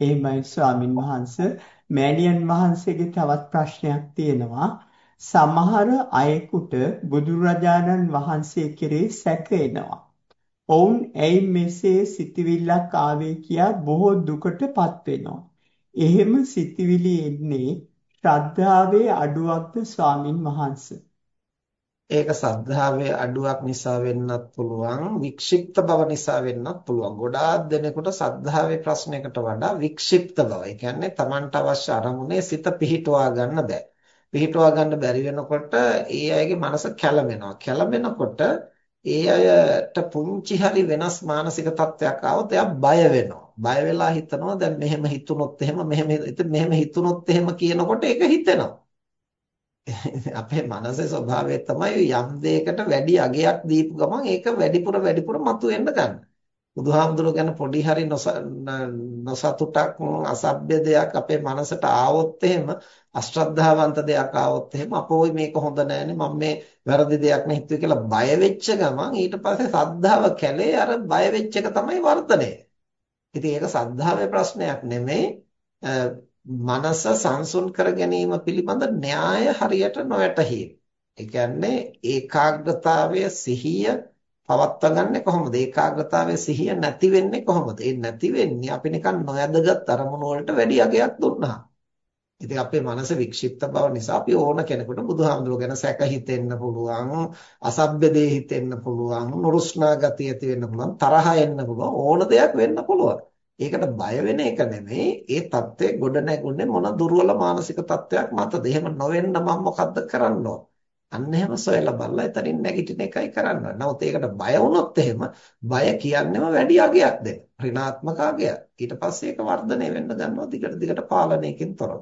එහෙමයි ස්වාමින් වහන්සේ මෑණියන් වහන්සේගේ තවත් ප්‍රශ්නයක් තියෙනවා සමහර අයෙකුට බුදුරජාණන් වහන්සේ කෙරෙහි සැක එනවා. ඔවුන් ඇයි මෙසේ සිතවිල්ලක් ආවේ කියා බොහෝ දුකටපත් වෙනවා. එහෙම සිතවිලි එන්නේ ශ්‍රද්ධාවේ අඩුවක්ද ස්වාමින් වහන්සේ? ඒක සද්ධාවේ අඩුවක් නිසා වෙන්නත් පුළුවන් වික්ෂිප්ත බව නිසා වෙන්නත් පුළුවන් ගොඩාක් දෙනෙකුට සද්ධාවේ ප්‍රශ්නයකට වඩා වික්ෂිප්ත බව. ඒ කියන්නේ Tamanට අවශ්‍ය අරමුණේ සිත පිහිටුවා ගන්න බෑ. පිහිටුවා ගන්න බැරි වෙනකොට ඒ අයගේ මනස කැළඹෙනවා. කැළඹෙනකොට ඒ අයට පුංචි හරි වෙනස් මානසික තත්ත්වයක් ආවොත් එයා බය වෙනවා. බය වෙලා හිතනවා දැන් මෙහෙම හිතුනොත් එහෙම මෙහෙම මෙහෙම හිතුනොත් එහෙම කියනකොට ඒක හිතෙනවා. අපේ මනසේ ස්වභාවය තමයි යම් දෙයකට වැඩි අගයක් දීපු ගමන් ඒක වැඩිපුර වැඩිපුර මතුවෙන්න ගන්න. බුදුහාමුදුරුවෝ ගැන පොඩි හරි නොසතුටක් අසභ්‍ය දෙයක් අපේ මනසට ආවොත් එහෙම අශ්‍රද්ධාවන්ත දෙයක් ආවොත් එහෙම අපෝයි මේක හොඳ නෑනේ මම මේ වැරදි දෙයක් නේ හිතුවේ කියලා බය වෙච්ච ගමන් ඊට පස්සේ සද්ධාව කැලේ අර බය වෙච්ච එක තමයි වර්ධනය. ඉතින් ඒක සද්ධාවේ ප්‍රශ්නයක් නෙමෙයි මනස සංසුන් කර ගැනීම පිළිබඳ න්‍යාය හරියට නොවැටහීම. ඒ කියන්නේ ඒකාග්‍රතාවය සිහිය පවත්වා ගන්නෙ කොහොමද? ඒකාග්‍රතාවයේ සිහිය නැති වෙන්නේ කොහොමද? ඒ නැති වෙන්නේ අපි නිකන් නොයදගත් අරමුණු වලට වැඩි අගයක් දුන්නා. ඉතින් අපේ මනස වික්ෂිප්ත බව නිසා අපි ඕන කෙනෙකුට බුදුහාමුදුරුවෝ ගැන සැක හිතෙන්න පුළුවන්, අසභ්‍ය දේ හිතෙන්න පුළුවන්, නුරුස්නා ගතිය ඇති වෙන්න පුළුවන්, තරහ එන්න පුළුවන්, ඕන දෙයක් වෙන්න පුළුවන්. ඒකට බය වෙන එක නෙමෙයි ඒ தත්ත්වය ගොඩ නැගුණේ මොන දුර්වල මානසික තත්ත්වයක් මතද එහෙම නොවෙන්න මම මොකද්ද කරන්න ඕන අන්න එහෙම සොයලා බලලා එතනින් නැගිටින එකයි කරන්න ඕන. නමුත් ඒකට බය වුණොත් එහෙම බය කියන්නේම වැඩි අගයක් දෙන. ඍණාත්මක අගයක්. ඊට පස්සේ ඒක වර්ධනය වෙන්න ගන්නවා දිගට දිගට පාලනයකින් තොරව.